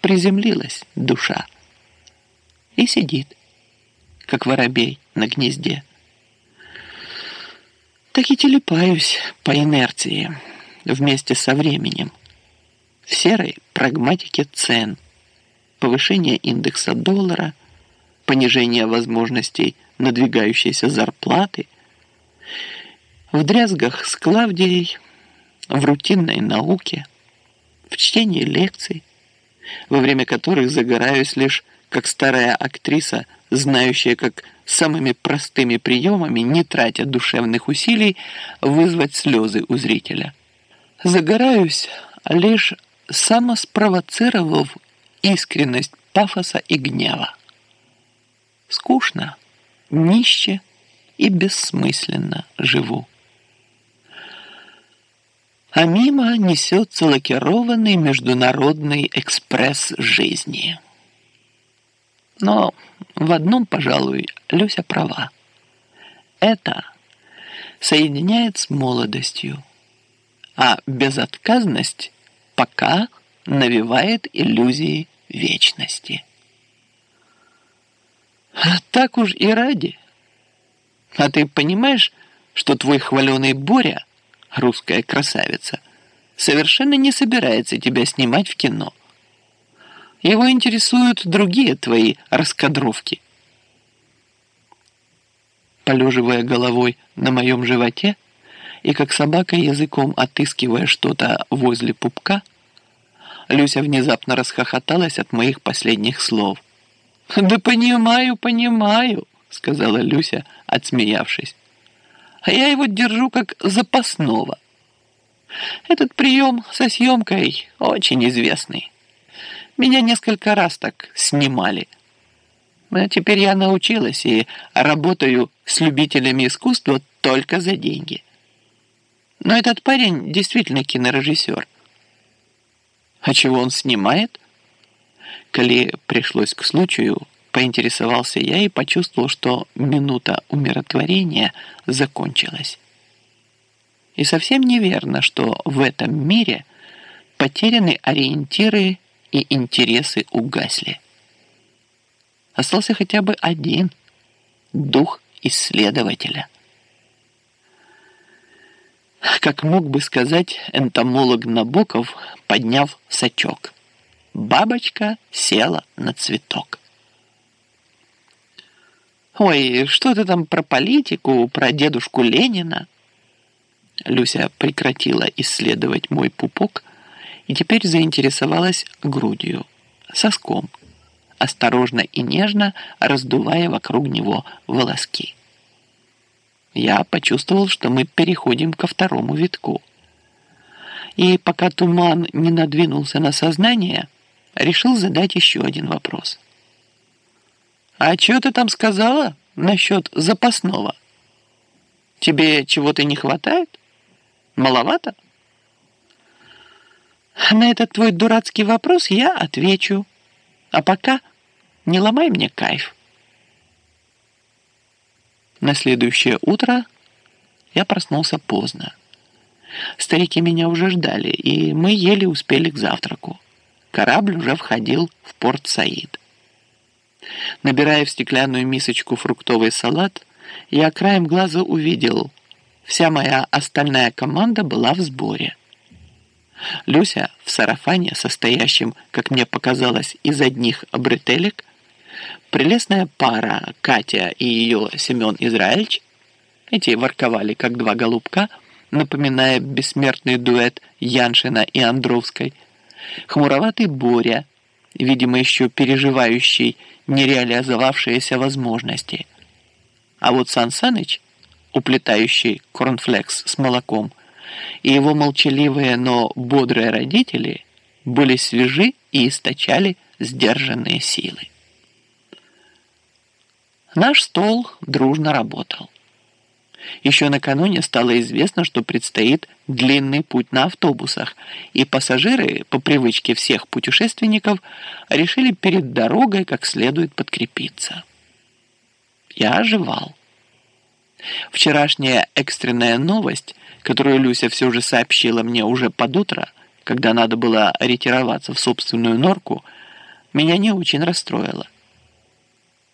приземлилась душа и сидит, как воробей на гнезде. Так и телепаюсь по инерции вместе со временем в серой прагматике цен, повышение индекса доллара, понижение возможностей надвигающейся зарплаты, в дрязгах с Клавдией, в рутинной науке, в чтении лекций, во время которых загораюсь лишь как старая актриса, знающая, как самыми простыми приемами, не тратя душевных усилий, вызвать слезы у зрителя. Загораюсь лишь самоспровоцировав искренность пафоса и гнева. Скучно, нище и бессмысленно живу. А мимо несется лакированный международный экспресс жизни. Но в одном, пожалуй, Люся права. Это соединяет с молодостью, а безотказность пока навевает иллюзии вечности. Так уж и ради. А ты понимаешь, что твой хваленый Боря, русская красавица, совершенно не собирается тебя снимать в кино. Его интересуют другие твои раскадровки. Полеживая головой на моем животе и как собака языком отыскивая что-то возле пупка, Люся внезапно расхохоталась от моих последних слов. «Да понимаю, понимаю», — сказала Люся, отсмеявшись. «А я его держу как запасного. Этот прием со съемкой очень известный». Меня несколько раз так снимали. А теперь я научилась и работаю с любителями искусства только за деньги. Но этот парень действительно кинорежиссер. А чего он снимает? Коли пришлось к случаю, поинтересовался я и почувствовал, что минута умиротворения закончилась. И совсем неверно, что в этом мире потеряны ориентиры и интересы угасли. Остался хотя бы один – дух исследователя. Как мог бы сказать энтомолог Набоков, подняв сачок. Бабочка села на цветок. «Ой, что ты там про политику, про дедушку Ленина?» Люся прекратила исследовать мой пупок и теперь заинтересовалась грудью, соском, осторожно и нежно раздувая вокруг него волоски. Я почувствовал, что мы переходим ко второму витку. И пока туман не надвинулся на сознание, решил задать еще один вопрос. «А что ты там сказала насчет запасного? Тебе чего-то не хватает? Маловато?» На этот твой дурацкий вопрос я отвечу. А пока не ломай мне кайф. На следующее утро я проснулся поздно. Старики меня уже ждали, и мы еле успели к завтраку. Корабль уже входил в порт Саид. Набирая в стеклянную мисочку фруктовый салат, я краем глаза увидел, вся моя остальная команда была в сборе. Люся в сарафане, состоящем, как мне показалось, из одних бретелек, прелестная пара Катя и ее Семен Израильч, эти ворковали, как два голубка, напоминая бессмертный дуэт Яншина и Андровской, хмуроватый Боря, видимо, еще переживающий нереализовавшиеся возможности. А вот Сан Саныч, уплетающий корнфлекс с молоком, и его молчаливые, но бодрые родители были свежи и источали сдержанные силы. Наш стол дружно работал. Еще накануне стало известно, что предстоит длинный путь на автобусах, и пассажиры, по привычке всех путешественников, решили перед дорогой как следует подкрепиться. Я оживал. Вчерашняя экстренная новость которую Люся все же сообщила мне уже под утро, когда надо было ретироваться в собственную норку, меня не очень расстроило.